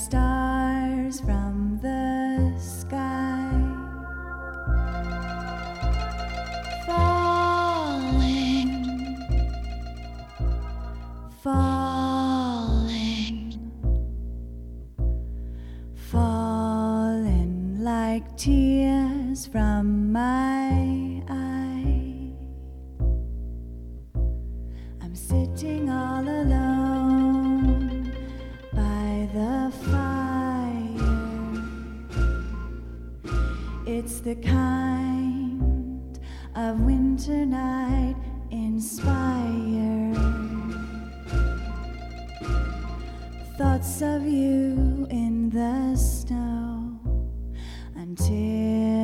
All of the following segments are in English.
stars from the sky falling, falling, falling like tears from my eye. I'm sitting all alone. It's the kind of winter night inspired. Thoughts of you in the snow until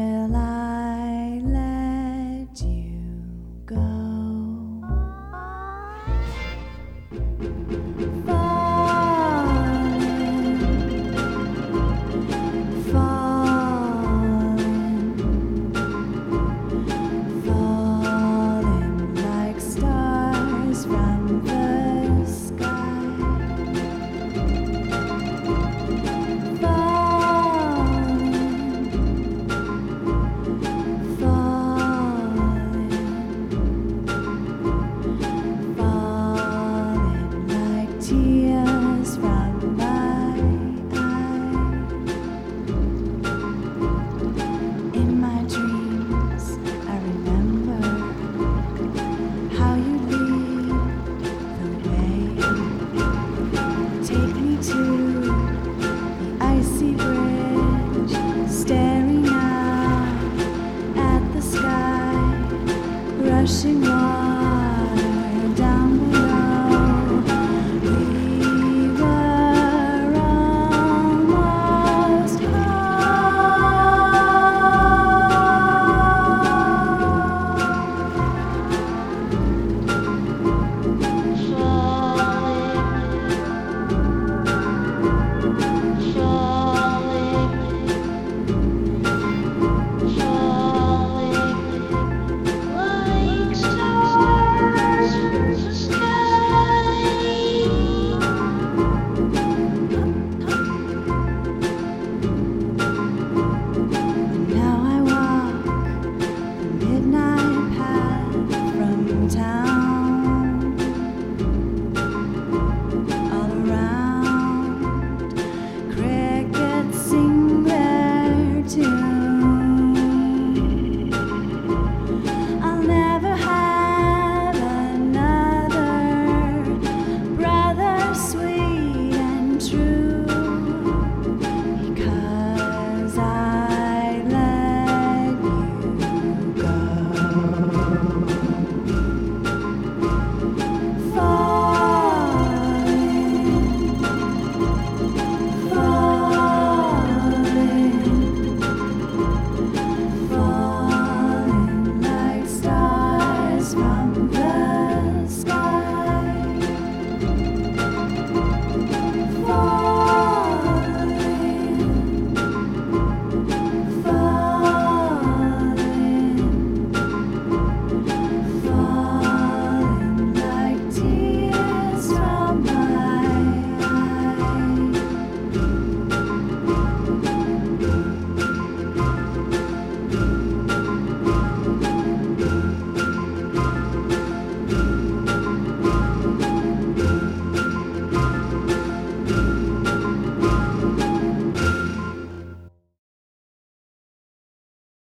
fun.